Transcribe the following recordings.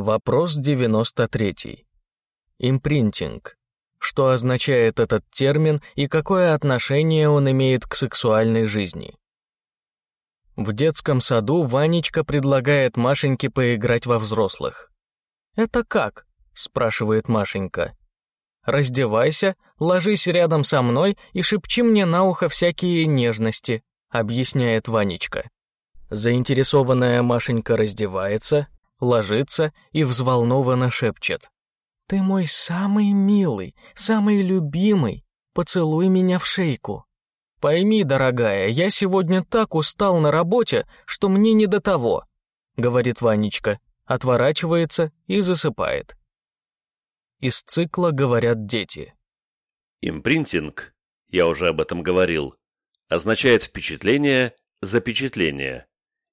Вопрос 93. Импринтинг. Что означает этот термин и какое отношение он имеет к сексуальной жизни? В детском саду Ванечка предлагает Машеньке поиграть во взрослых. «Это как?» — спрашивает Машенька. «Раздевайся, ложись рядом со мной и шепчи мне на ухо всякие нежности», — объясняет Ванечка. Заинтересованная Машенька раздевается, ложится и взволнованно шепчет. «Ты мой самый милый, самый любимый, поцелуй меня в шейку». «Пойми, дорогая, я сегодня так устал на работе, что мне не до того», — говорит Ванечка, отворачивается и засыпает. Из цикла говорят дети. Импринтинг, я уже об этом говорил, означает впечатление, запечатление.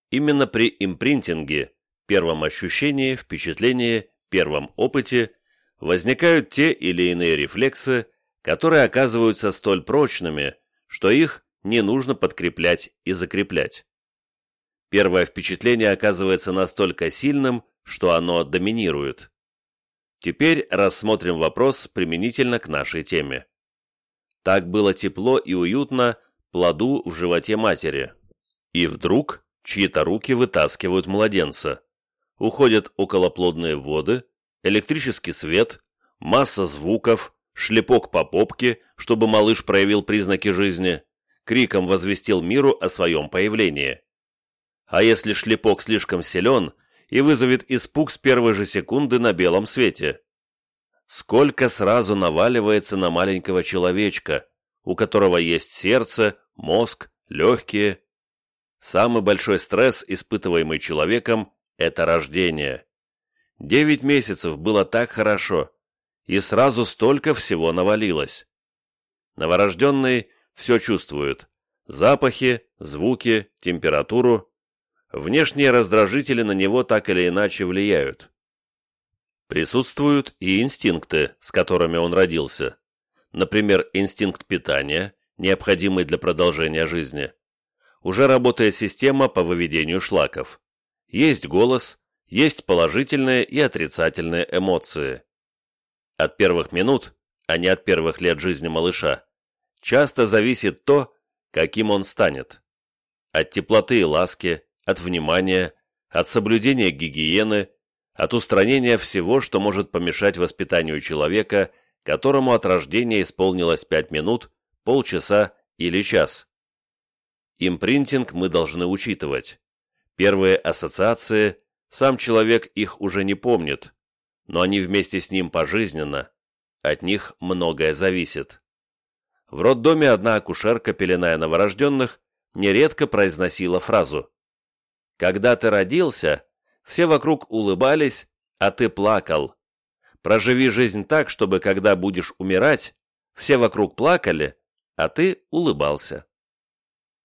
Именно при импринтинге первом ощущении, впечатлении, первом опыте возникают те или иные рефлексы, которые оказываются столь прочными, что их не нужно подкреплять и закреплять. Первое впечатление оказывается настолько сильным, что оно доминирует. Теперь рассмотрим вопрос применительно к нашей теме. Так было тепло и уютно плоду в животе матери. И вдруг чьи-то руки вытаскивают младенца уходят околоплодные воды, электрический свет, масса звуков, шлепок по попке, чтобы малыш проявил признаки жизни, криком возвестил миру о своем появлении. А если шлепок слишком силен и вызовет испуг с первой же секунды на белом свете? Сколько сразу наваливается на маленького человечка, у которого есть сердце, мозг, легкие. Самый большой стресс, испытываемый человеком, это рождение. Девять месяцев было так хорошо, и сразу столько всего навалилось. Новорожденный все чувствует. Запахи, звуки, температуру. Внешние раздражители на него так или иначе влияют. Присутствуют и инстинкты, с которыми он родился. Например, инстинкт питания, необходимый для продолжения жизни. Уже работает система по выведению шлаков. Есть голос, есть положительные и отрицательные эмоции. От первых минут, а не от первых лет жизни малыша, часто зависит то, каким он станет. От теплоты и ласки, от внимания, от соблюдения гигиены, от устранения всего, что может помешать воспитанию человека, которому от рождения исполнилось 5 минут, полчаса или час. Импринтинг мы должны учитывать. Первые ассоциации, сам человек их уже не помнит, но они вместе с ним пожизненно, от них многое зависит. В роддоме одна акушерка, пеленая новорожденных, нередко произносила фразу «Когда ты родился, все вокруг улыбались, а ты плакал. Проживи жизнь так, чтобы, когда будешь умирать, все вокруг плакали, а ты улыбался».